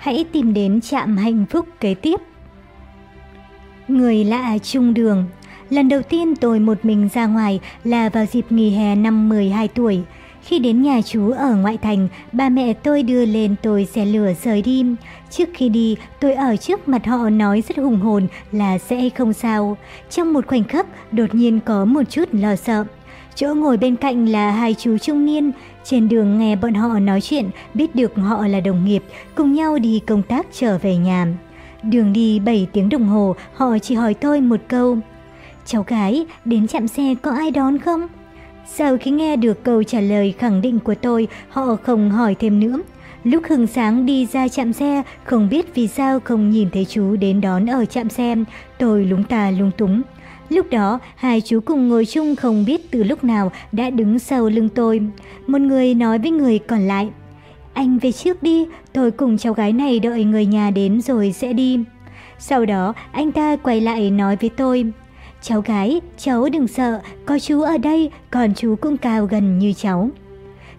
hãy tìm đến trạm hạnh phúc kế tiếp. Người lạ chung đường Lần đầu tiên tôi một mình ra ngoài là vào dịp nghỉ hè năm 12 tuổi. Khi đến nhà chú ở ngoại thành, ba mẹ tôi đưa lên tôi xe lửa rời đi. Trước khi đi, tôi ở trước mặt họ nói rất hùng hồn là sẽ không sao. Trong một khoảnh khắc, đột nhiên có một chút lo sợ. Chỗ ngồi bên cạnh là hai chú trung niên. Trên đường nghe bọn họ nói chuyện, biết được họ là đồng nghiệp, cùng nhau đi công tác trở về nhà. Đường đi 7 tiếng đồng hồ, họ chỉ hỏi tôi một câu. Cháu gái, đến chạm xe có ai đón không? Sau khi nghe được câu trả lời khẳng định của tôi, họ không hỏi thêm nữa. Lúc hừng sáng đi ra chạm xe, không biết vì sao không nhìn thấy chú đến đón ở chạm xe, tôi lúng tà lung túng. Lúc đó, hai chú cùng ngồi chung không biết từ lúc nào đã đứng sau lưng tôi. Một người nói với người còn lại, anh về trước đi, tôi cùng cháu gái này đợi người nhà đến rồi sẽ đi. Sau đó, anh ta quay lại nói với tôi, Cháu gái, cháu đừng sợ, có chú ở đây, còn chú cũng cao gần như cháu.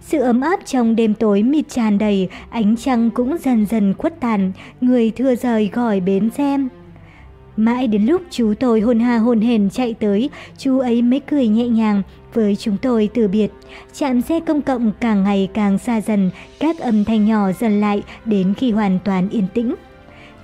Sự ấm áp trong đêm tối mịt tràn đầy, ánh trăng cũng dần dần khuất tàn, người thưa rời gọi bến xem. Mãi đến lúc chú tôi hôn ha hôn hển chạy tới, chú ấy mới cười nhẹ nhàng với chúng tôi từ biệt. Chạm xe công cộng càng ngày càng xa dần, các âm thanh nhỏ dần lại đến khi hoàn toàn yên tĩnh.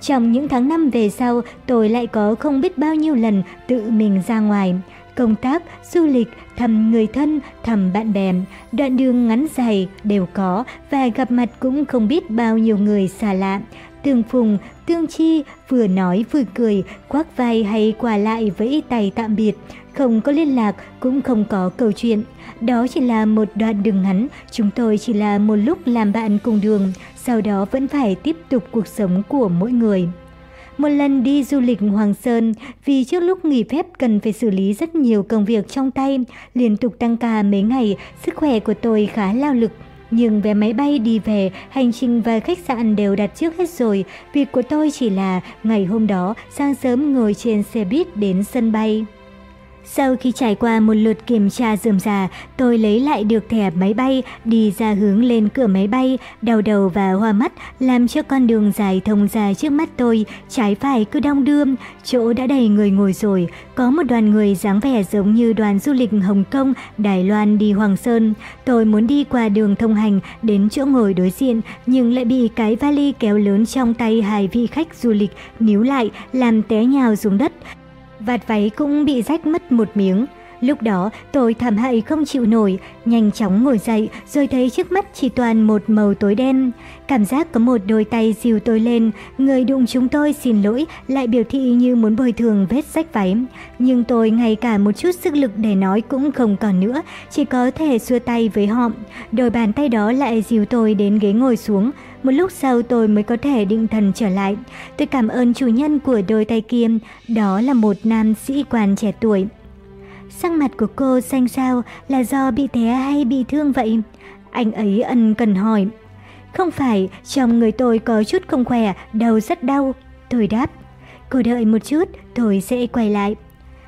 Trong những tháng năm về sau, tôi lại có không biết bao nhiêu lần tự mình ra ngoài. Công tác, du lịch, thăm người thân, thăm bạn bè, đoạn đường ngắn dài đều có và gặp mặt cũng không biết bao nhiêu người xa lạ. Tương phùng, tương chi, vừa nói vừa cười, khoác vai hay quà lại với tay tạm biệt, không có liên lạc cũng không có câu chuyện. Đó chỉ là một đoạn đường ngắn, chúng tôi chỉ là một lúc làm bạn cùng đường, sau đó vẫn phải tiếp tục cuộc sống của mỗi người. Một lần đi du lịch Hoàng Sơn, vì trước lúc nghỉ phép cần phải xử lý rất nhiều công việc trong tay, liên tục tăng ca mấy ngày, sức khỏe của tôi khá lao lực. Nhưng vé máy bay đi về, hành trình và khách sạn đều đặt trước hết rồi. Việc của tôi chỉ là ngày hôm đó sáng sớm ngồi trên xe buýt đến sân bay. Sau khi trải qua một lượt kiểm tra dườm già, tôi lấy lại được thẻ máy bay, đi ra hướng lên cửa máy bay, đau đầu và hoa mắt, làm cho con đường dài thông ra trước mắt tôi, trái phải cứ đong đưa, chỗ đã đầy người ngồi rồi, có một đoàn người dáng vẻ giống như đoàn du lịch Hồng Kông, Đài Loan đi Hoàng Sơn. Tôi muốn đi qua đường thông hành đến chỗ ngồi đối diện, nhưng lại bị cái vali kéo lớn trong tay hai vị khách du lịch níu lại, làm té nhào xuống đất. Vạt váy cũng bị rách mất một miếng. Lúc đó tôi thảm hại không chịu nổi, nhanh chóng ngồi dậy rồi thấy trước mắt chỉ toàn một màu tối đen. Cảm giác có một đôi tay dìu tôi lên, người đụng chúng tôi xin lỗi lại biểu thị như muốn bồi thường vết rách váy. Nhưng tôi ngay cả một chút sức lực để nói cũng không còn nữa, chỉ có thể xua tay với họ. Đôi bàn tay đó lại dìu tôi đến ghế ngồi xuống. Một lúc sau tôi mới có thể định thần trở lại. Tôi cảm ơn chủ nhân của đôi tay kia, đó là một nam sĩ quan trẻ tuổi. Sắc mặt của cô xanh xao là do bị té hay bị thương vậy? Anh ấy ân cần hỏi. Không phải, chồng người tôi có chút không khỏe, đầu rất đau. Tôi đáp. Cô đợi một chút, tôi sẽ quay lại.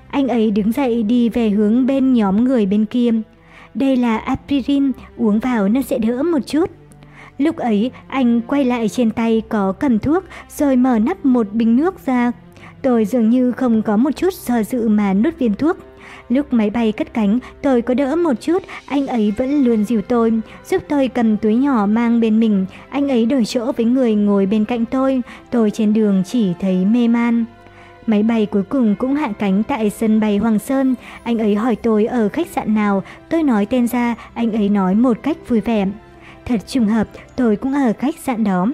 Anh ấy đứng dậy đi về hướng bên nhóm người bên kia. Đây là aspirin, uống vào nó sẽ đỡ một chút. Lúc ấy, anh quay lại trên tay có cầm thuốc rồi mở nắp một bình nước ra. Tôi dường như không có một chút do dự mà nuốt viên thuốc. Lúc máy bay cất cánh, tôi có đỡ một chút, anh ấy vẫn luôn dìu tôi, giúp tôi cầm túi nhỏ mang bên mình. Anh ấy đổi chỗ với người ngồi bên cạnh tôi, tôi trên đường chỉ thấy mê man. Máy bay cuối cùng cũng hạ cánh tại sân bay Hoàng Sơn. Anh ấy hỏi tôi ở khách sạn nào, tôi nói tên ra, anh ấy nói một cách vui vẻ. Thật trùng hợp, tôi cũng ở khách sạn đó.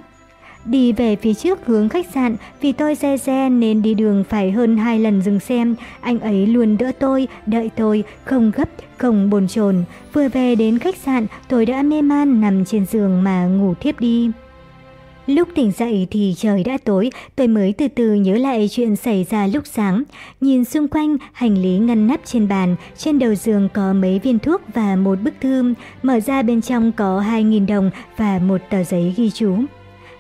Đi về phía trước hướng khách sạn, vì tôi xe xe nên đi đường phải hơn hai lần dừng xem. Anh ấy luôn đỡ tôi, đợi tôi, không gấp, không bồn chồn. Vừa về đến khách sạn, tôi đã mê man nằm trên giường mà ngủ thiếp đi. Lúc tỉnh dậy thì trời đã tối, tôi mới từ từ nhớ lại chuyện xảy ra lúc sáng. Nhìn xung quanh, hành lý ngăn nắp trên bàn, trên đầu giường có mấy viên thuốc và một bức thư. Mở ra bên trong có 2.000 đồng và một tờ giấy ghi chú.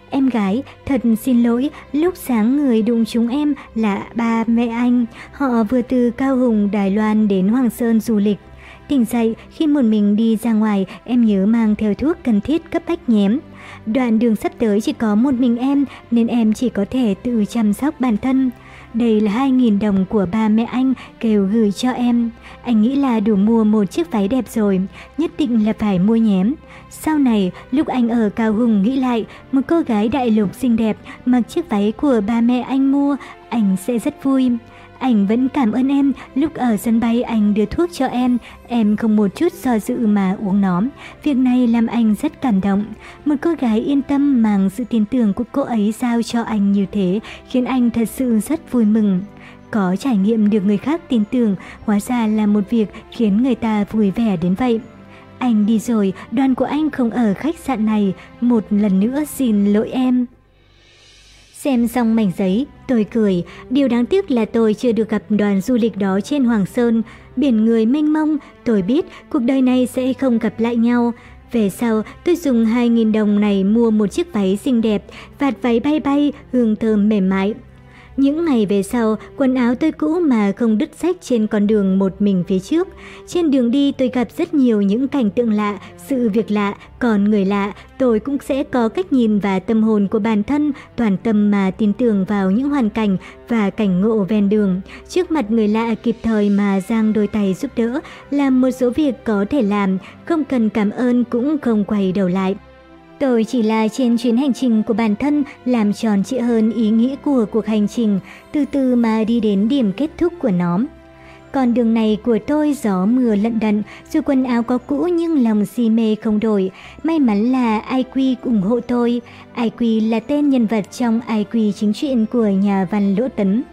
Em gái, thật xin lỗi, lúc sáng người đụng chúng em là ba mẹ anh. Họ vừa từ Cao Hùng, Đài Loan đến Hoàng Sơn du lịch. Tỉnh dậy, khi một mình đi ra ngoài, em nhớ mang theo thuốc cần thiết cấp bách nhém. Đoạn đường sắp tới chỉ có một mình em, nên em chỉ có thể tự chăm sóc bản thân. Đây là 2.000 đồng của ba mẹ anh kêu gửi cho em. Anh nghĩ là đủ mua một chiếc váy đẹp rồi, nhất định là phải mua nhém. Sau này, lúc anh ở Cao Hùng nghĩ lại, một cô gái đại lục xinh đẹp mặc chiếc váy của ba mẹ anh mua, anh sẽ rất vui. Anh vẫn cảm ơn em, lúc ở sân bay anh đưa thuốc cho em, em không một chút do dự mà uống nó. Việc này làm anh rất cảm động. Một cô gái yên tâm mang sự tin tưởng của cô ấy giao cho anh như thế, khiến anh thật sự rất vui mừng. Có trải nghiệm được người khác tin tưởng, hóa ra là một việc khiến người ta vui vẻ đến vậy. Anh đi rồi, đoàn của anh không ở khách sạn này, một lần nữa xin lỗi em. Xem xong mảnh giấy, tôi cười. Điều đáng tiếc là tôi chưa được gặp đoàn du lịch đó trên Hoàng Sơn. Biển người mênh mông, tôi biết cuộc đời này sẽ không gặp lại nhau. Về sau, tôi dùng 2.000 đồng này mua một chiếc váy xinh đẹp, vạt váy bay bay, hương thơm mềm mại. Những ngày về sau, quần áo tôi cũ mà không đứt sách trên con đường một mình phía trước. Trên đường đi tôi gặp rất nhiều những cảnh tượng lạ, sự việc lạ, còn người lạ, tôi cũng sẽ có cách nhìn và tâm hồn của bản thân, toàn tâm mà tin tưởng vào những hoàn cảnh và cảnh ngộ ven đường. Trước mặt người lạ kịp thời mà giang đôi tay giúp đỡ, làm một số việc có thể làm, không cần cảm ơn cũng không quay đầu lại. Tôi chỉ là trên chuyến hành trình của bản thân làm tròn trịa hơn ý nghĩa của cuộc hành trình, từ từ mà đi đến điểm kết thúc của nó. Còn đường này của tôi gió mưa lận đận, dù quần áo có cũ nhưng lòng si mê không đổi. May mắn là IQ ủng hộ tôi. IQ là tên nhân vật trong IQ chính truyện của nhà văn Lỗ Tấn.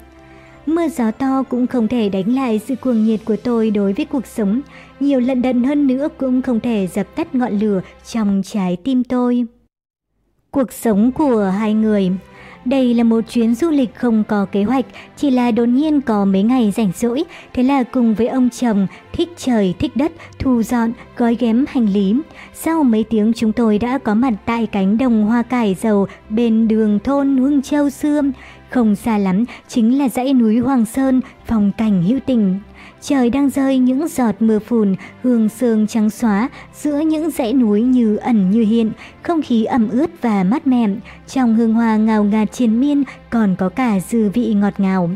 Mưa gió to cũng không thể đánh lại sự cuồng nhiệt của tôi đối với cuộc sống. Nhiều lần đần hơn nữa cũng không thể dập tắt ngọn lửa trong trái tim tôi. Cuộc sống của hai người đây là một chuyến du lịch không có kế hoạch, chỉ là đột nhiên có mấy ngày rảnh rỗi, thế là cùng với ông chồng thích trời thích đất, thu dọn, gói ghém hành lý. Sau mấy tiếng chúng tôi đã có mặt tại cánh đồng hoa cải dầu bên đường thôn Hương Châu sương không xa lắm, chính là dãy núi Hoàng Sơn, phong cảnh hữu tình. Trời đang rơi những giọt mưa phùn, hương sương trắng xóa, giữa những dãy núi như ẩn như hiện, không khí ẩm ướt và mát mẻ. Trong hương hoa ngào ngạt triền miên còn có cả dư vị ngọt ngào.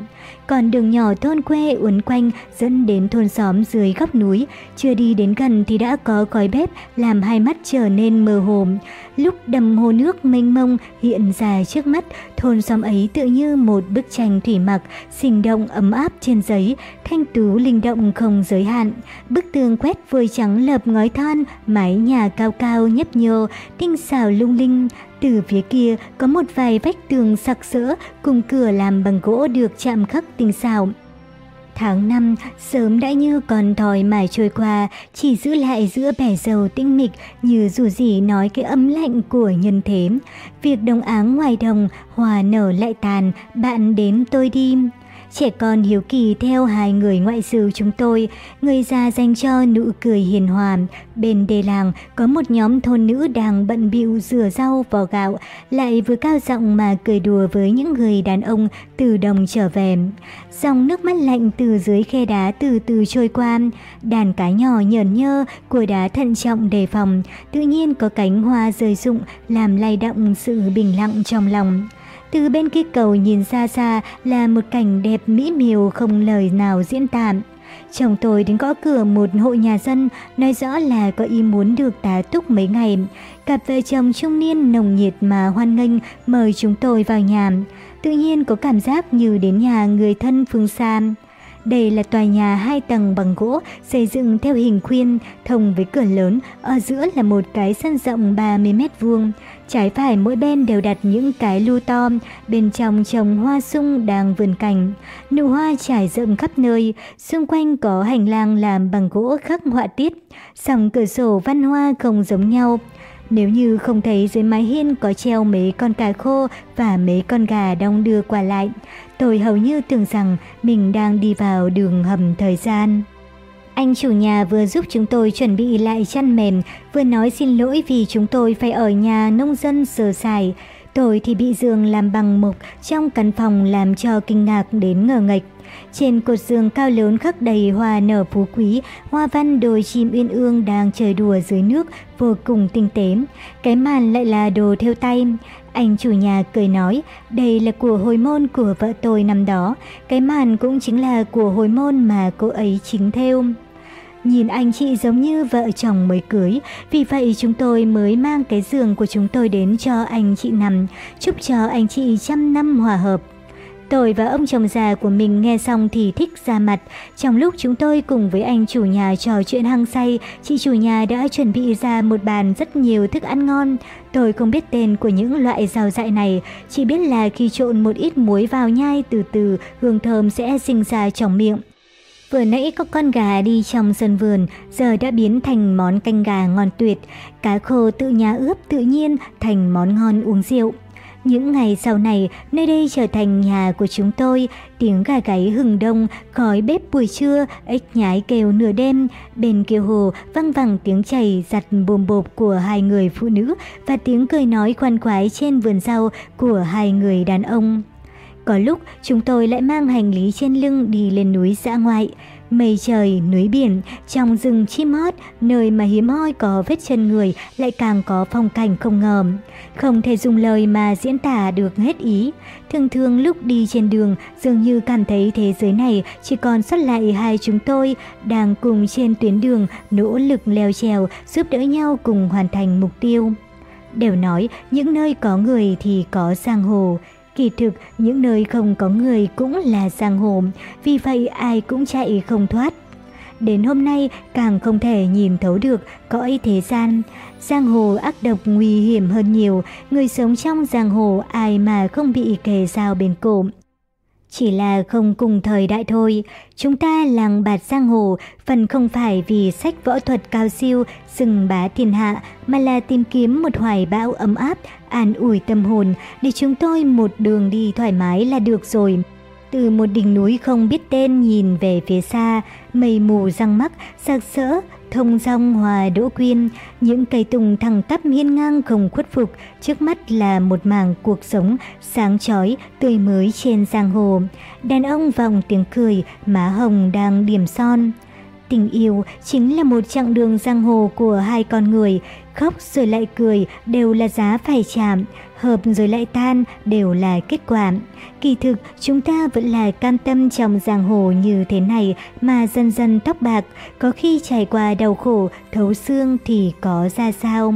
Còn đường nhỏ thôn quê uốn quanh dẫn đến thôn xóm dưới góc núi, chưa đi đến gần thì đã có khói bếp làm hai mắt trở nên mơ hồ. Lúc đầm hồ nước mênh mông hiện ra trước mắt, thôn xóm ấy tự như một bức tranh thủy mặc, sinh động ấm áp trên giấy, thanh tú linh động không giới hạn. Bức tường quét vôi trắng lợp ngói than, mái nhà cao cao nhấp nhô, tinh xảo lung linh. Từ phía kia có một vài vách tường sặc sỡ cùng cửa làm bằng gỗ được chạm khắc tinh xảo. Tháng năm sớm đã như còn thòi mải trôi qua, chỉ giữ lại giữa bẻ dầu tinh mịch như dù gì nói cái ấm lạnh của nhân thế. Việc đồng áng ngoài đồng, hòa nở lại tàn, bạn đến tôi đi. Trẻ con hiếu kỳ theo hai người ngoại sư chúng tôi, người già dành cho nụ cười hiền hòa. Bên đề làng có một nhóm thôn nữ đang bận bịu rửa rau vò gạo, lại vừa cao giọng mà cười đùa với những người đàn ông từ đồng trở về. Dòng nước mắt lạnh từ dưới khe đá từ từ trôi qua, đàn cá nhỏ nhờn nhơ, của đá thận trọng đề phòng, tự nhiên có cánh hoa rơi rụng làm lay động sự bình lặng trong lòng. Từ bên kia cầu nhìn xa xa là một cảnh đẹp mỹ miều không lời nào diễn tả. Chồng tôi đến gõ cửa một hộ nhà dân, nói rõ là có ý muốn được tá túc mấy ngày. Cặp vợ chồng trung niên nồng nhiệt mà hoan nghênh mời chúng tôi vào nhà. Tự nhiên có cảm giác như đến nhà người thân phương xa. Đây là tòa nhà hai tầng bằng gỗ xây dựng theo hình khuyên, thông với cửa lớn, ở giữa là một cái sân rộng 30 mét vuông. Trái phải mỗi bên đều đặt những cái lu to, bên trong trồng hoa sung đang vườn cành. Nụ hoa trải rộng khắp nơi, xung quanh có hành lang làm bằng gỗ khắc họa tiết, song cửa sổ văn hoa không giống nhau. Nếu như không thấy dưới mái hiên có treo mấy con cá khô và mấy con gà đong đưa qua lại, tôi hầu như tưởng rằng mình đang đi vào đường hầm thời gian. Anh chủ nhà vừa giúp chúng tôi chuẩn bị lại chăn mềm, vừa nói xin lỗi vì chúng tôi phải ở nhà nông dân sờ sài. Tôi thì bị giường làm bằng mộc trong căn phòng làm cho kinh ngạc đến ngờ nghệch. Trên cột giường cao lớn khắc đầy hoa nở phú quý, hoa văn đồi chim uyên ương đang chơi đùa dưới nước vô cùng tinh tế. Cái màn lại là đồ theo tay. Anh chủ nhà cười nói, đây là của hồi môn của vợ tôi năm đó, cái màn cũng chính là của hồi môn mà cô ấy chính theo. Nhìn anh chị giống như vợ chồng mới cưới, vì vậy chúng tôi mới mang cái giường của chúng tôi đến cho anh chị nằm, chúc cho anh chị trăm năm hòa hợp. Tôi và ông chồng già của mình nghe xong thì thích ra mặt. Trong lúc chúng tôi cùng với anh chủ nhà trò chuyện hăng say, chị chủ nhà đã chuẩn bị ra một bàn rất nhiều thức ăn ngon. Tôi không biết tên của những loại rau dại này, chỉ biết là khi trộn một ít muối vào nhai từ từ, hương thơm sẽ sinh ra trong miệng. Vừa nãy có con gà đi trong sân vườn, giờ đã biến thành món canh gà ngon tuyệt. Cá khô tự nhà ướp tự nhiên thành món ngon uống rượu. Những ngày sau này, nơi đây trở thành nhà của chúng tôi, tiếng gà gáy hừng đông, khói bếp buổi trưa, ếch nhái kêu nửa đêm, bên kia hồ văng vẳng tiếng chảy giặt bồm bộp của hai người phụ nữ và tiếng cười nói khoan khoái trên vườn rau của hai người đàn ông. Có lúc chúng tôi lại mang hành lý trên lưng đi lên núi dã ngoại. Mây trời, núi biển, trong rừng chim hót, nơi mà hiếm hoi có vết chân người lại càng có phong cảnh không ngờ. Không thể dùng lời mà diễn tả được hết ý. Thường thường lúc đi trên đường dường như cảm thấy thế giới này chỉ còn sót lại hai chúng tôi đang cùng trên tuyến đường nỗ lực leo trèo giúp đỡ nhau cùng hoàn thành mục tiêu. Đều nói những nơi có người thì có giang hồ. Kỳ thực, những nơi không có người cũng là giang hồ, vì vậy ai cũng chạy không thoát. Đến hôm nay càng không thể nhìn thấu được cõi thế gian. Giang hồ ác độc nguy hiểm hơn nhiều, người sống trong giang hồ ai mà không bị kề dao bên cổ. Chỉ là không cùng thời đại thôi, chúng ta làng bạt giang hồ phần không phải vì sách võ thuật cao siêu sừng bá thiên hạ mà là tìm kiếm một hoài bão ấm áp, an ủi tâm hồn để chúng tôi một đường đi thoải mái là được rồi. Từ một đỉnh núi không biết tên nhìn về phía xa, mây mù răng mắc, sạc sỡ, thông dong hòa đỗ quyên, những cây tùng thẳng tắp hiên ngang không khuất phục, trước mắt là một mảng cuộc sống sáng chói, tươi mới trên giang hồ. Đàn ông vòng tiếng cười, má hồng đang điểm son. Tình yêu chính là một chặng đường giang hồ của hai con người, khóc rồi lại cười đều là giá phải chạm, hợp rồi lại tan đều là kết quả. Kỳ thực, chúng ta vẫn là cam tâm trong giang hồ như thế này mà dần dần tóc bạc, có khi trải qua đau khổ, thấu xương thì có ra sao.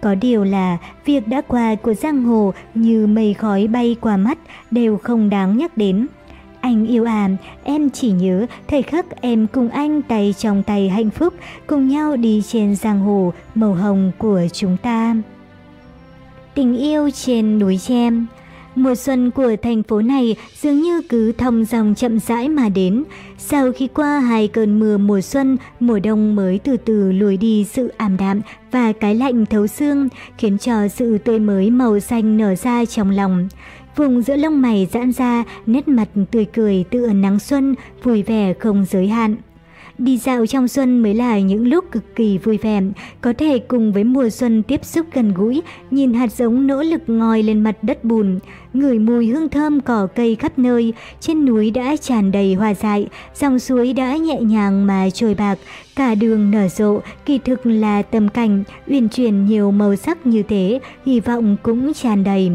Có điều là việc đã qua của giang hồ như mây khói bay qua mắt đều không đáng nhắc đến. Anh yêu à, em chỉ nhớ thời khắc em cùng anh tay trong tay hạnh phúc, cùng nhau đi trên giang hồ màu hồng của chúng ta. Tình yêu trên núi Chem Mùa xuân của thành phố này dường như cứ thông dòng chậm rãi mà đến. Sau khi qua hai cơn mưa mùa xuân, mùa đông mới từ từ lùi đi sự ảm đạm và cái lạnh thấu xương, khiến cho sự tươi mới màu xanh nở ra trong lòng. Vùng giữa lông mày giãn ra, nét mặt tươi cười tựa nắng xuân, vui vẻ không giới hạn. Đi dạo trong xuân mới là những lúc cực kỳ vui vẻ, có thể cùng với mùa xuân tiếp xúc gần gũi, nhìn hạt giống nỗ lực ngòi lên mặt đất bùn, ngửi mùi hương thơm cỏ cây khắp nơi, trên núi đã tràn đầy hoa dại, dòng suối đã nhẹ nhàng mà trôi bạc, cả đường nở rộ, kỳ thực là tâm cảnh, uyển chuyển nhiều màu sắc như thế, hy vọng cũng tràn đầy.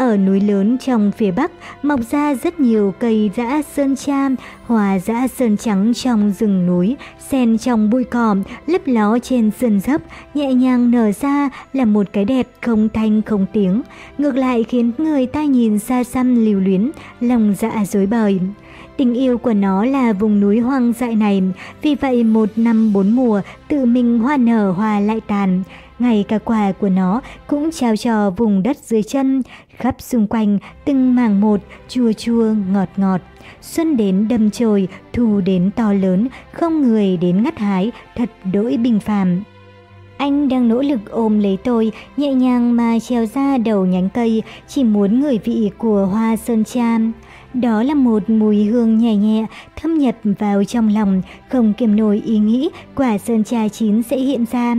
Ở núi lớn trong phía Bắc mọc ra rất nhiều cây dã sơn cha, hòa dã sơn trắng trong rừng núi, xen trong bụi cỏ, lấp ló trên sườn dốc, nhẹ nhàng nở ra là một cái đẹp không thanh không tiếng, ngược lại khiến người ta nhìn xa xăm lưu luyến, lòng dạ dối bời. Tình yêu của nó là vùng núi hoang dại này, vì vậy một năm bốn mùa tự mình hoa nở hoa lại tàn. Ngay cả quả của nó cũng trao cho vùng đất dưới chân, khắp xung quanh từng mảng một, chua chua, ngọt ngọt. Xuân đến đâm chồi, thu đến to lớn, không người đến ngắt hái, thật đỗi bình phàm. Anh đang nỗ lực ôm lấy tôi, nhẹ nhàng mà treo ra đầu nhánh cây, chỉ muốn người vị của hoa sơn cha. Đó là một mùi hương nhẹ nhẹ, thâm nhập vào trong lòng, không kiềm nổi ý nghĩ quả sơn trà chín sẽ hiện ra.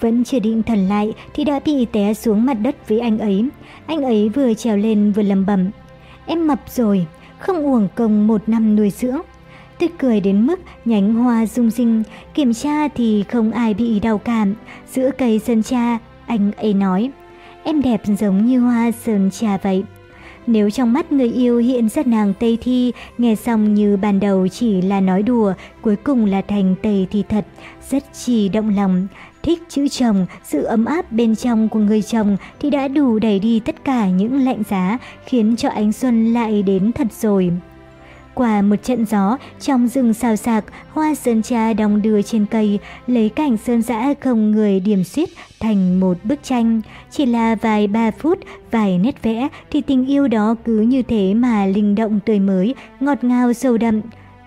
Vẫn chưa định thần lại thì đã bị té xuống mặt đất với anh ấy. Anh ấy vừa trèo lên vừa lầm bẩm Em mập rồi, không uổng công một năm nuôi dưỡng. Tôi cười đến mức nhánh hoa rung rinh, kiểm tra thì không ai bị đau cảm. Giữa cây sơn cha, anh ấy nói, em đẹp giống như hoa sơn trà vậy. Nếu trong mắt người yêu hiện ra nàng Tây Thi, nghe xong như ban đầu chỉ là nói đùa, cuối cùng là thành Tây Thi thật, rất chỉ động lòng. Thích chữ chồng, sự ấm áp bên trong của người chồng thì đã đủ đẩy đi tất cả những lạnh giá, khiến cho ánh xuân lại đến thật rồi. Qua một trận gió, trong rừng xào xạc, hoa sơn cha đong đưa trên cây, lấy cảnh sơn dã không người điểm xuyết thành một bức tranh. Chỉ là vài ba phút, vài nét vẽ thì tình yêu đó cứ như thế mà linh động tươi mới, ngọt ngào sâu đậm.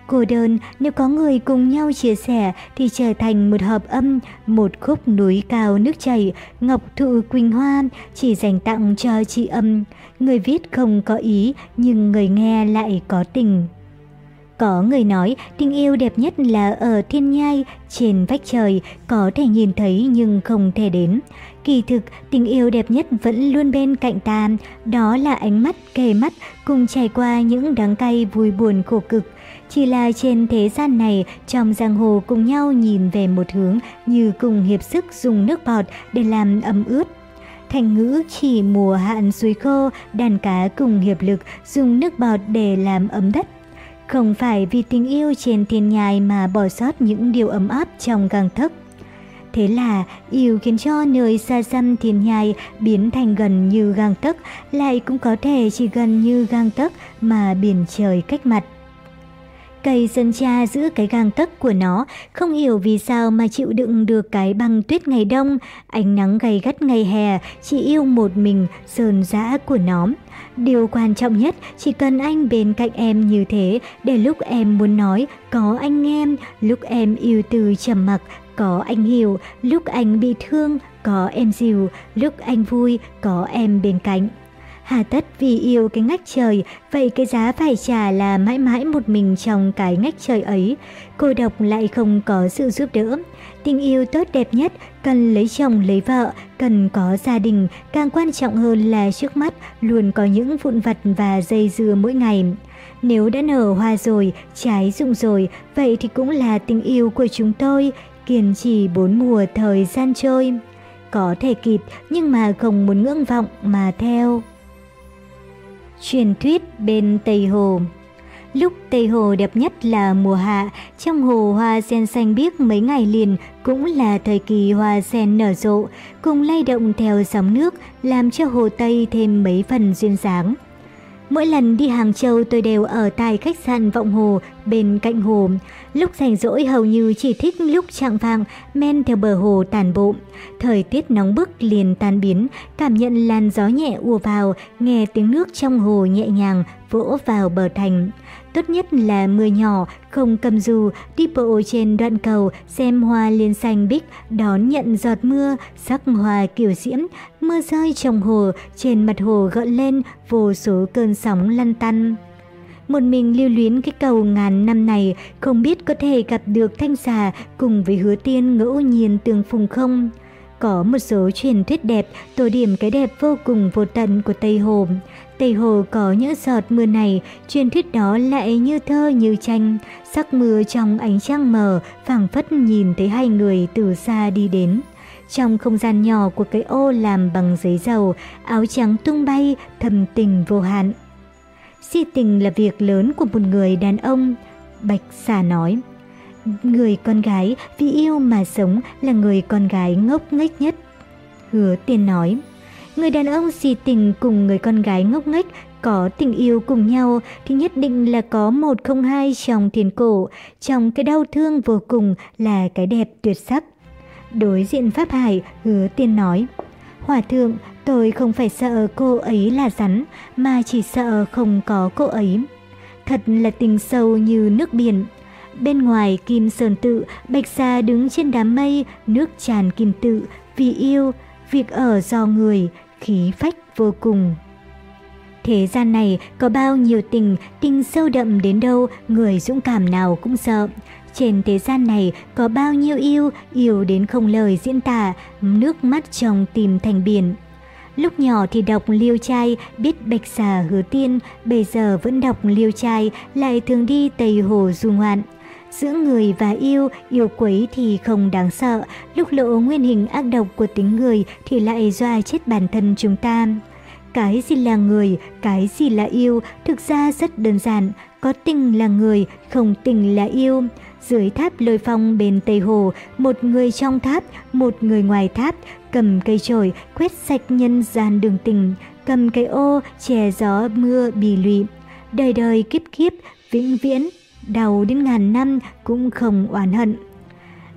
Cô đơn, nếu có người cùng nhau chia sẻ thì trở thành một hợp âm, một khúc núi cao nước chảy, ngọc thụ quỳnh hoa, chỉ dành tặng cho chị âm. Người viết không có ý, nhưng người nghe lại có tình. Có người nói tình yêu đẹp nhất là ở thiên nhai, trên vách trời, có thể nhìn thấy nhưng không thể đến. Kỳ thực, tình yêu đẹp nhất vẫn luôn bên cạnh ta, đó là ánh mắt kề mắt cùng trải qua những đắng cay vui buồn khổ cực. Chỉ là trên thế gian này, trong giang hồ cùng nhau nhìn về một hướng như cùng hiệp sức dùng nước bọt để làm ấm ướt. Thành ngữ chỉ mùa hạn suối khô, đàn cá cùng hiệp lực dùng nước bọt để làm ấm đất. Không phải vì tình yêu trên thiên nhai mà bỏ sót những điều ấm áp trong gang thức. Thế là yêu khiến cho nơi xa xăm thiên nhai biến thành gần như gang tấc, lại cũng có thể chỉ gần như gang tấc mà biển trời cách mặt. Cây sơn cha giữ cái gang tấc của nó, không hiểu vì sao mà chịu đựng được cái băng tuyết ngày đông, ánh nắng gay gắt ngày hè, chỉ yêu một mình sơn dã của nó. Điều quan trọng nhất, chỉ cần anh bên cạnh em như thế, để lúc em muốn nói, có anh em, lúc em yêu từ trầm mặc, có anh hiểu, lúc anh bị thương, có em dìu, lúc anh vui, có em bên cạnh. Hà tất vì yêu cái ngách trời, vậy cái giá phải trả là mãi mãi một mình trong cái ngách trời ấy. Cô độc lại không có sự giúp đỡ. Tình yêu tốt đẹp nhất, cần lấy chồng lấy vợ, cần có gia đình, càng quan trọng hơn là trước mắt luôn có những vụn vặt và dây dưa mỗi ngày. Nếu đã nở hoa rồi, trái rụng rồi, vậy thì cũng là tình yêu của chúng tôi, kiên trì bốn mùa thời gian trôi. Có thể kịp nhưng mà không muốn ngưỡng vọng mà theo. Truyền thuyết bên Tây Hồ Lúc Tây Hồ đẹp nhất là mùa hạ, trong hồ hoa sen xanh biếc mấy ngày liền cũng là thời kỳ hoa sen nở rộ, cùng lay động theo sóng nước, làm cho hồ Tây thêm mấy phần duyên dáng. Mỗi lần đi Hàng Châu tôi đều ở tại khách sạn Vọng Hồ bên cạnh hồ. Lúc rảnh rỗi hầu như chỉ thích lúc trạng vàng men theo bờ hồ tàn bộ. Thời tiết nóng bức liền tan biến, cảm nhận làn gió nhẹ ùa vào, nghe tiếng nước trong hồ nhẹ nhàng vỗ vào bờ thành. Tốt nhất là mưa nhỏ, không cầm dù, đi bộ trên đoạn cầu, xem hoa liên xanh bích, đón nhận giọt mưa, sắc hoa kiểu diễm, mưa rơi trong hồ, trên mặt hồ gợn lên vô số cơn sóng lăn tăn. Một mình lưu luyến cái cầu ngàn năm này, không biết có thể gặp được thanh xà cùng với hứa tiên ngẫu nhiên tương phùng không? Có một số truyền thuyết đẹp, tô điểm cái đẹp vô cùng vô tận của Tây Hồ. Tây Hồ có những giọt mưa này, truyền thuyết đó lại như thơ như tranh, sắc mưa trong ánh trăng mờ, phảng phất nhìn thấy hai người từ xa đi đến. Trong không gian nhỏ của cái ô làm bằng giấy dầu, áo trắng tung bay, thầm tình vô hạn. Si tình là việc lớn của một người đàn ông, Bạch Xà nói. Người con gái vì yêu mà sống là người con gái ngốc nghếch nhất. Hứa tiên nói. Người đàn ông si tình cùng người con gái ngốc nghếch có tình yêu cùng nhau thì nhất định là có một không hai trong thiền cổ, trong cái đau thương vô cùng là cái đẹp tuyệt sắc. Đối diện Pháp Hải, hứa tiên nói, Hòa thượng, tôi không phải sợ cô ấy là rắn, mà chỉ sợ không có cô ấy. Thật là tình sâu như nước biển bên ngoài kim sơn tự, bạch xà đứng trên đám mây, nước tràn kim tự, vì yêu, việc ở do người, khí phách vô cùng. Thế gian này có bao nhiêu tình, tình sâu đậm đến đâu, người dũng cảm nào cũng sợ. Trên thế gian này có bao nhiêu yêu, yêu đến không lời diễn tả, nước mắt trong tìm thành biển. Lúc nhỏ thì đọc liêu trai, biết bạch xà hứa tiên, bây giờ vẫn đọc liêu trai, lại thường đi Tây Hồ du ngoạn. Giữa người và yêu, yêu quấy thì không đáng sợ, lúc lộ nguyên hình ác độc của tính người thì lại dọa chết bản thân chúng ta. Cái gì là người, cái gì là yêu, thực ra rất đơn giản, có tình là người, không tình là yêu. Dưới tháp lôi phong bên Tây Hồ, một người trong tháp, một người ngoài tháp, cầm cây chổi quét sạch nhân gian đường tình, cầm cây ô che gió mưa bì lụy. Đời đời kiếp kiếp, vĩnh viễn, đau đến ngàn năm cũng không oán hận.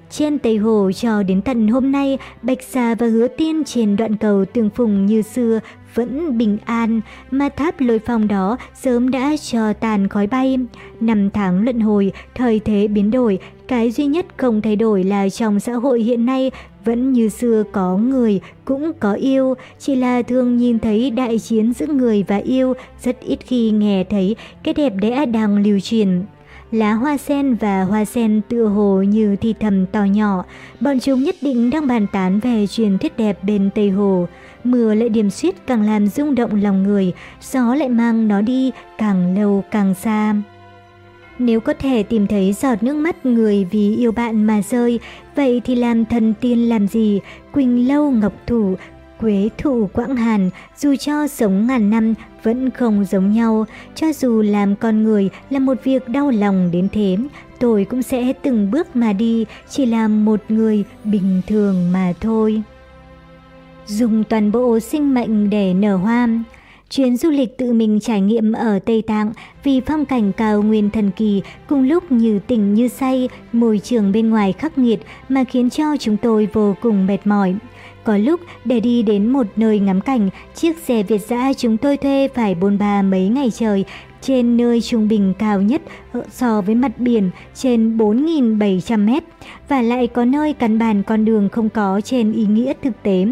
Trên Tây Hồ cho đến tận hôm nay, Bạch Xà và Hứa Tiên trên đoạn cầu tương phùng như xưa vẫn bình an, mà tháp lôi phong đó sớm đã cho tàn khói bay. Năm tháng luận hồi, thời thế biến đổi, cái duy nhất không thay đổi là trong xã hội hiện nay vẫn như xưa có người, cũng có yêu, chỉ là thường nhìn thấy đại chiến giữa người và yêu, rất ít khi nghe thấy cái đẹp đẽ đang lưu truyền. Lá hoa sen và hoa sen tựa hồ như thi thầm to nhỏ, bọn chúng nhất định đang bàn tán về truyền thuyết đẹp bên Tây Hồ. Mưa lại điểm xuyết càng làm rung động lòng người, gió lại mang nó đi càng lâu càng xa. Nếu có thể tìm thấy giọt nước mắt người vì yêu bạn mà rơi, vậy thì làm thần tiên làm gì? Quỳnh lâu ngọc thủ, quế thụ quãng hàn, dù cho sống ngàn năm vẫn không giống nhau. Cho dù làm con người là một việc đau lòng đến thế, tôi cũng sẽ từng bước mà đi, chỉ làm một người bình thường mà thôi. Dùng toàn bộ sinh mệnh để nở hoa. Chuyến du lịch tự mình trải nghiệm ở Tây Tạng vì phong cảnh cao nguyên thần kỳ cùng lúc như tỉnh như say, môi trường bên ngoài khắc nghiệt mà khiến cho chúng tôi vô cùng mệt mỏi. Có lúc để đi đến một nơi ngắm cảnh, chiếc xe Việt dã chúng tôi thuê phải bôn ba mấy ngày trời trên nơi trung bình cao nhất ờ, so với mặt biển trên 4.700 mét và lại có nơi căn bản con đường không có trên ý nghĩa thực tế.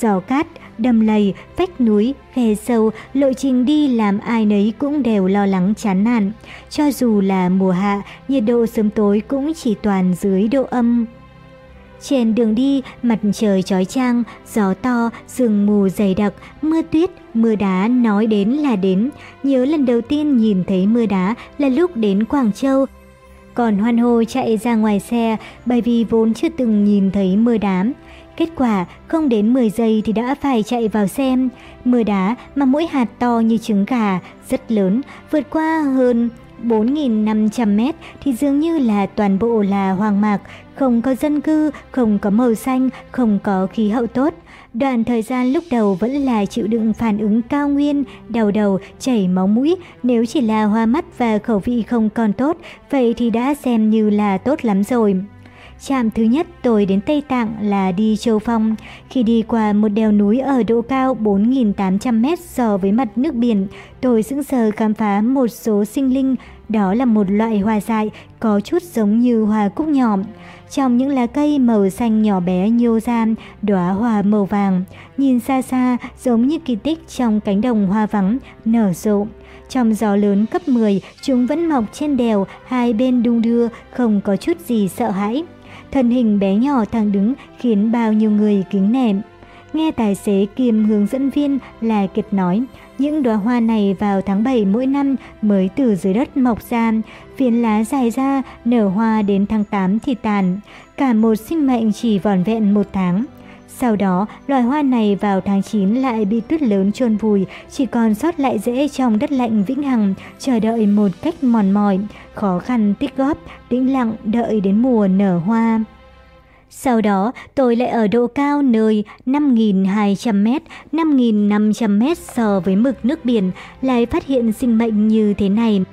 Gió cát, đầm lầy, vách núi, khe sâu, lộ trình đi làm ai nấy cũng đều lo lắng chán nản. Cho dù là mùa hạ, nhiệt độ sớm tối cũng chỉ toàn dưới độ âm. Trên đường đi, mặt trời chói chang, gió to, sương mù dày đặc, mưa tuyết, mưa đá nói đến là đến. Nhớ lần đầu tiên nhìn thấy mưa đá là lúc đến Quảng Châu. Còn hoan hô chạy ra ngoài xe bởi vì vốn chưa từng nhìn thấy mưa đá. Kết quả không đến 10 giây thì đã phải chạy vào xem. Mưa đá mà mỗi hạt to như trứng gà, rất lớn, vượt qua hơn 4.500 mét thì dường như là toàn bộ là hoang mạc, không có dân cư, không có màu xanh, không có khí hậu tốt. Đoạn thời gian lúc đầu vẫn là chịu đựng phản ứng cao nguyên, đau đầu, chảy máu mũi. Nếu chỉ là hoa mắt và khẩu vị không còn tốt, vậy thì đã xem như là tốt lắm rồi. Trạm thứ nhất tôi đến Tây Tạng là đi Châu Phong. Khi đi qua một đèo núi ở độ cao 4.800m so với mặt nước biển, tôi sững sờ khám phá một số sinh linh. Đó là một loại hoa dại có chút giống như hoa cúc nhỏ. Trong những lá cây màu xanh nhỏ bé nhô ra, đóa hoa màu vàng. Nhìn xa xa giống như kỳ tích trong cánh đồng hoa vắng, nở rộ. Trong gió lớn cấp 10, chúng vẫn mọc trên đèo, hai bên đung đưa, không có chút gì sợ hãi thân hình bé nhỏ thẳng đứng khiến bao nhiêu người kính nể. Nghe tài xế kiêm hướng dẫn viên là Kiệt nói, những đóa hoa này vào tháng 7 mỗi năm mới từ dưới đất mọc ra, phiến lá dài ra, nở hoa đến tháng 8 thì tàn. Cả một sinh mệnh chỉ vòn vẹn một tháng. Sau đó, loài hoa này vào tháng 9 lại bị tuyết lớn chôn vùi, chỉ còn sót lại rễ trong đất lạnh vĩnh hằng, chờ đợi một cách mòn mỏi, khó khăn tích góp, tĩnh lặng đợi đến mùa nở hoa. Sau đó, tôi lại ở độ cao nơi 5.200m, 5.500m so với mực nước biển, lại phát hiện sinh mệnh như thế này.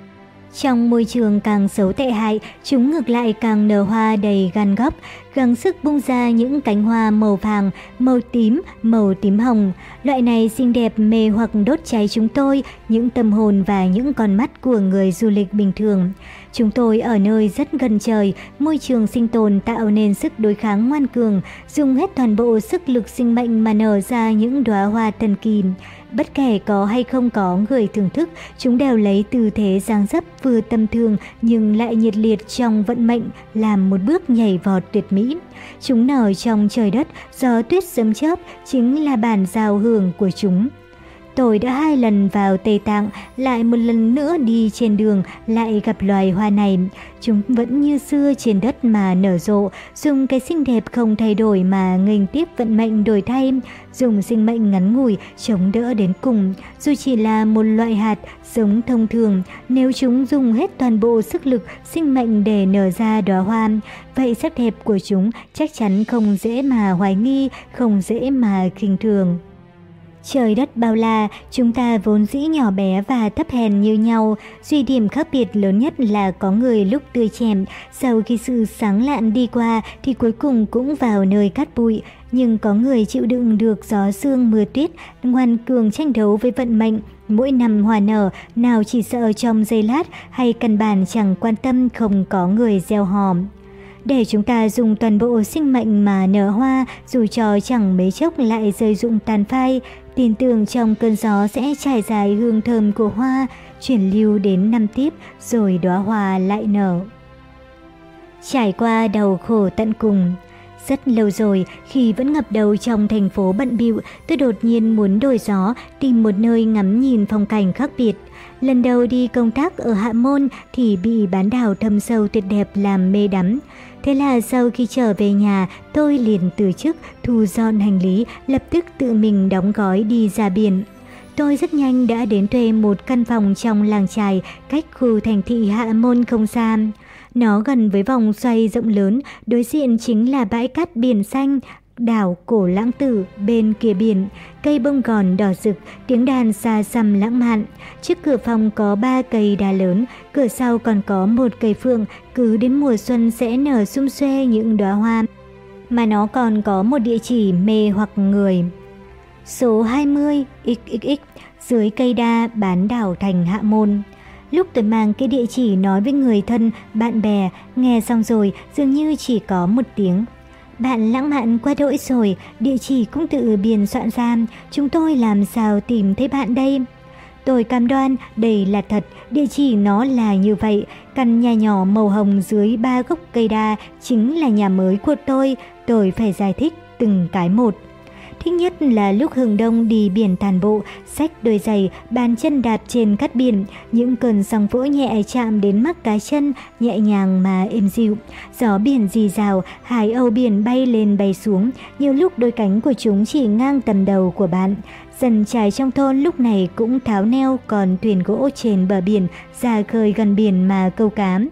Trong môi trường càng xấu tệ hại, chúng ngược lại càng nở hoa đầy gan góc gắng sức bung ra những cánh hoa màu vàng, màu tím, màu tím hồng. Loại này xinh đẹp mê hoặc đốt cháy chúng tôi, những tâm hồn và những con mắt của người du lịch bình thường. Chúng tôi ở nơi rất gần trời, môi trường sinh tồn tạo nên sức đối kháng ngoan cường, dùng hết toàn bộ sức lực sinh mệnh mà nở ra những đóa hoa thần kỳ. Bất kể có hay không có người thưởng thức, chúng đều lấy tư thế giang dấp vừa tâm thường nhưng lại nhiệt liệt trong vận mệnh, làm một bước nhảy vọt tuyệt mỹ. Chúng nở trong trời đất, gió tuyết sớm chớp chính là bản giao hưởng của chúng. Tôi đã hai lần vào Tây Tạng, lại một lần nữa đi trên đường, lại gặp loài hoa này. Chúng vẫn như xưa trên đất mà nở rộ, dùng cái xinh đẹp không thay đổi mà nghênh tiếp vận mệnh đổi thay, dùng sinh mệnh ngắn ngủi chống đỡ đến cùng. Dù chỉ là một loại hạt giống thông thường, nếu chúng dùng hết toàn bộ sức lực sinh mệnh để nở ra đóa hoa, vậy sắc đẹp của chúng chắc chắn không dễ mà hoài nghi, không dễ mà khinh thường. Trời đất bao la, chúng ta vốn dĩ nhỏ bé và thấp hèn như nhau, duy điểm khác biệt lớn nhất là có người lúc tươi chèm sau khi sự sáng lạn đi qua thì cuối cùng cũng vào nơi cát bụi, nhưng có người chịu đựng được gió sương mưa tuyết, ngoan cường tranh đấu với vận mệnh, mỗi năm hòa nở, nào chỉ sợ trong giây lát hay căn bản chẳng quan tâm không có người gieo hòm để chúng ta dùng toàn bộ sinh mệnh mà nở hoa, dù cho chẳng mấy chốc lại rơi rụng tàn phai, tin tưởng trong cơn gió sẽ trải dài hương thơm của hoa, chuyển lưu đến năm tiếp rồi đóa hoa lại nở. Trải qua đầu khổ tận cùng, rất lâu rồi, khi vẫn ngập đầu trong thành phố bận bịu, tôi đột nhiên muốn đổi gió, tìm một nơi ngắm nhìn phong cảnh khác biệt. Lần đầu đi công tác ở Hạ Môn thì bị bán đảo thâm sâu tuyệt đẹp làm mê đắm. Thế là sau khi trở về nhà, tôi liền từ chức, thu dọn hành lý, lập tức tự mình đóng gói đi ra biển. Tôi rất nhanh đã đến thuê một căn phòng trong làng trài cách khu thành thị Hạ Môn không xa. Nó gần với vòng xoay rộng lớn, đối diện chính là bãi cát biển xanh, đảo cổ lãng tử bên kia biển, cây bông gòn đỏ rực, tiếng đàn xa xăm lãng mạn. Trước cửa phòng có ba cây đa lớn, cửa sau còn có một cây phượng, cứ đến mùa xuân sẽ nở sum xuê những đóa hoa. Mà nó còn có một địa chỉ mê hoặc người. Số 20 XXX dưới cây đa bán đảo thành Hạ Môn. Lúc tôi mang cái địa chỉ nói với người thân, bạn bè, nghe xong rồi dường như chỉ có một tiếng bạn lãng mạn quá đỗi rồi, địa chỉ cũng tự biên soạn ra, chúng tôi làm sao tìm thấy bạn đây? Tôi cam đoan đây là thật, địa chỉ nó là như vậy, căn nhà nhỏ màu hồng dưới ba gốc cây đa chính là nhà mới của tôi, tôi phải giải thích từng cái một. Thích nhất là lúc hừng đông đi biển tàn bộ, xách đôi giày, bàn chân đạp trên cát biển, những cơn sóng vỗ nhẹ chạm đến mắt cái chân, nhẹ nhàng mà êm dịu. Gió biển dì rào, hải âu biển bay lên bay xuống, nhiều lúc đôi cánh của chúng chỉ ngang tầm đầu của bạn. Dần trải trong thôn lúc này cũng tháo neo còn thuyền gỗ trên bờ biển ra khơi gần biển mà câu cám.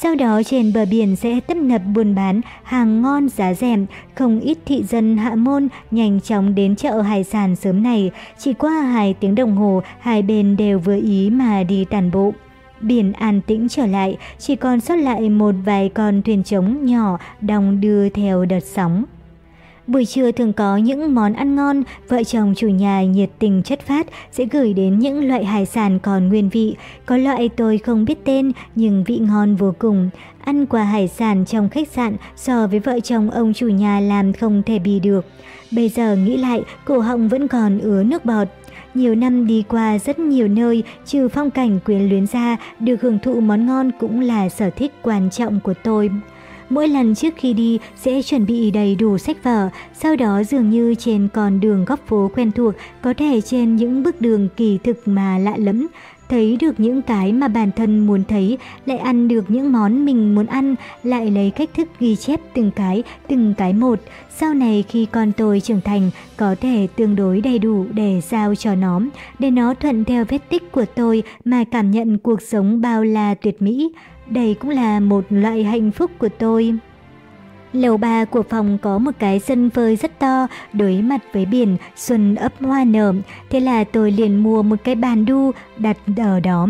Sau đó trên bờ biển sẽ tấp nập buôn bán hàng ngon giá rẻ, không ít thị dân hạ môn nhanh chóng đến chợ hải sản sớm này. Chỉ qua hai tiếng đồng hồ, hai bên đều vừa ý mà đi tàn bộ. Biển an tĩnh trở lại, chỉ còn sót lại một vài con thuyền trống nhỏ đong đưa theo đợt sóng. Buổi trưa thường có những món ăn ngon, vợ chồng chủ nhà nhiệt tình chất phát sẽ gửi đến những loại hải sản còn nguyên vị. Có loại tôi không biết tên nhưng vị ngon vô cùng. Ăn quà hải sản trong khách sạn so với vợ chồng ông chủ nhà làm không thể bì được. Bây giờ nghĩ lại, cổ họng vẫn còn ứa nước bọt. Nhiều năm đi qua rất nhiều nơi, trừ phong cảnh quyến luyến ra, được hưởng thụ món ngon cũng là sở thích quan trọng của tôi. Mỗi lần trước khi đi sẽ chuẩn bị đầy đủ sách vở, sau đó dường như trên con đường góc phố quen thuộc, có thể trên những bước đường kỳ thực mà lạ lẫm, thấy được những cái mà bản thân muốn thấy, lại ăn được những món mình muốn ăn, lại lấy cách thức ghi chép từng cái, từng cái một. Sau này khi con tôi trưởng thành, có thể tương đối đầy đủ để giao cho nó, để nó thuận theo vết tích của tôi mà cảm nhận cuộc sống bao la tuyệt mỹ. Đây cũng là một loại hạnh phúc của tôi. Lầu ba của phòng có một cái sân phơi rất to, đối mặt với biển, xuân ấp hoa nở. Thế là tôi liền mua một cái bàn đu đặt ở đó.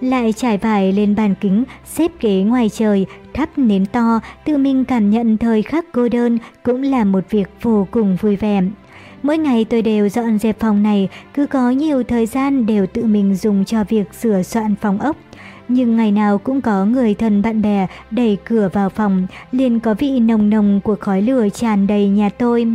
lại trải vải lên bàn kính, xếp ghế ngoài trời, thắp nến to, tự mình cảm nhận thời khắc cô đơn cũng là một việc vô cùng vui vẻ. Mỗi ngày tôi đều dọn dẹp phòng này, cứ có nhiều thời gian đều tự mình dùng cho việc sửa soạn phòng ốc. Nhưng ngày nào cũng có người thân bạn bè đẩy cửa vào phòng, liền có vị nồng nồng của khói lửa tràn đầy nhà tôi.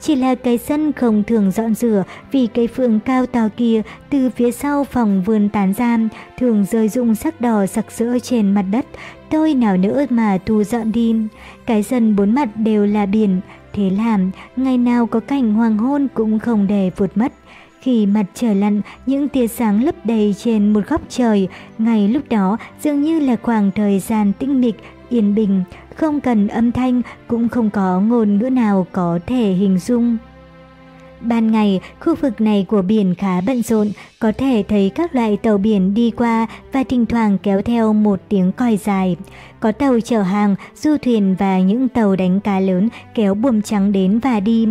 Chỉ là cái sân không thường dọn rửa vì cây phượng cao to kia từ phía sau phòng vườn tán giam thường rơi rụng sắc đỏ sặc sỡ trên mặt đất. Tôi nào nữa mà thu dọn đi. Cái sân bốn mặt đều là biển. Thế làm, ngày nào có cảnh hoàng hôn cũng không để vụt mất. Khi mặt trời lặn, những tia sáng lấp đầy trên một góc trời, ngay lúc đó dường như là khoảng thời gian tĩnh mịch, yên bình, không cần âm thanh, cũng không có ngôn ngữ nào có thể hình dung. Ban ngày, khu vực này của biển khá bận rộn, có thể thấy các loại tàu biển đi qua và thỉnh thoảng kéo theo một tiếng còi dài. Có tàu chở hàng, du thuyền và những tàu đánh cá lớn kéo buồm trắng đến và đi.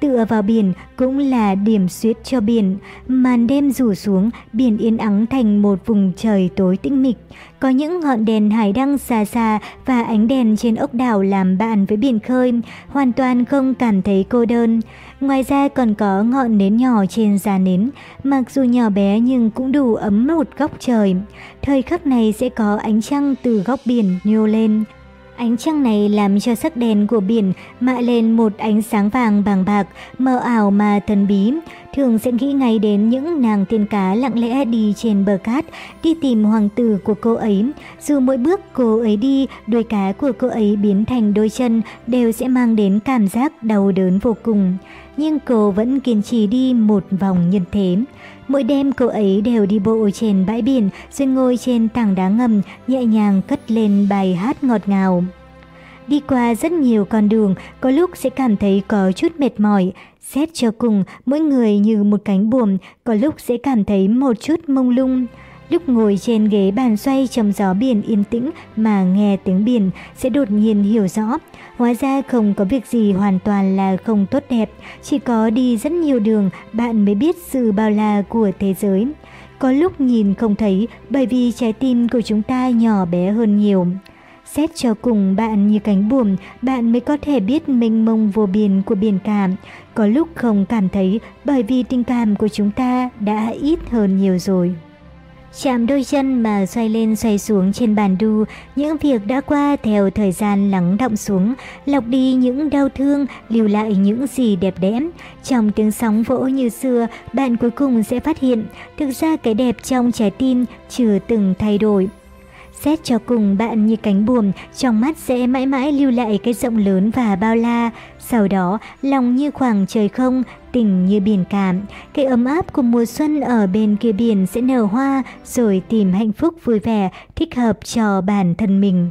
Tựa vào biển cũng là điểm suyết cho biển. Màn đêm rủ xuống, biển yên ắng thành một vùng trời tối tĩnh mịch. Có những ngọn đèn hải đăng xa xa và ánh đèn trên ốc đảo làm bạn với biển khơi, hoàn toàn không cảm thấy cô đơn. Ngoài ra còn có ngọn nến nhỏ trên giá nến, mặc dù nhỏ bé nhưng cũng đủ ấm một góc trời. Thời khắc này sẽ có ánh trăng từ góc biển nhô lên. Ánh trăng này làm cho sắc đen của biển mạ lên một ánh sáng vàng bàng bạc, mờ ảo mà thần bí. Thường sẽ nghĩ ngay đến những nàng tiên cá lặng lẽ đi trên bờ cát, đi tìm hoàng tử của cô ấy. Dù mỗi bước cô ấy đi, đôi cá của cô ấy biến thành đôi chân đều sẽ mang đến cảm giác đau đớn vô cùng. Nhưng cô vẫn kiên trì đi một vòng nhân thế. Mỗi đêm cô ấy đều đi bộ trên bãi biển, rồi ngồi trên tảng đá ngầm, nhẹ nhàng cất lên bài hát ngọt ngào. Đi qua rất nhiều con đường, có lúc sẽ cảm thấy có chút mệt mỏi. Xét cho cùng, mỗi người như một cánh buồm, có lúc sẽ cảm thấy một chút mông lung. Lúc ngồi trên ghế bàn xoay trong gió biển yên tĩnh mà nghe tiếng biển sẽ đột nhiên hiểu rõ. Hóa ra không có việc gì hoàn toàn là không tốt đẹp, chỉ có đi rất nhiều đường bạn mới biết sự bao la của thế giới. Có lúc nhìn không thấy bởi vì trái tim của chúng ta nhỏ bé hơn nhiều. Xét cho cùng bạn như cánh buồm, bạn mới có thể biết mênh mông vô biên của biển cảm. Có lúc không cảm thấy bởi vì tình cảm của chúng ta đã ít hơn nhiều rồi. Chạm đôi chân mà xoay lên xoay xuống trên bàn đu, những việc đã qua theo thời gian lắng động xuống, lọc đi những đau thương, lưu lại những gì đẹp đẽ. Trong tiếng sóng vỗ như xưa, bạn cuối cùng sẽ phát hiện, thực ra cái đẹp trong trái tim chưa từng thay đổi. Xét cho cùng bạn như cánh buồm, trong mắt sẽ mãi mãi lưu lại cái rộng lớn và bao la. Sau đó, lòng như khoảng trời không, tình như biển cảm. Cái ấm áp của mùa xuân ở bên kia biển sẽ nở hoa, rồi tìm hạnh phúc vui vẻ, thích hợp cho bản thân mình.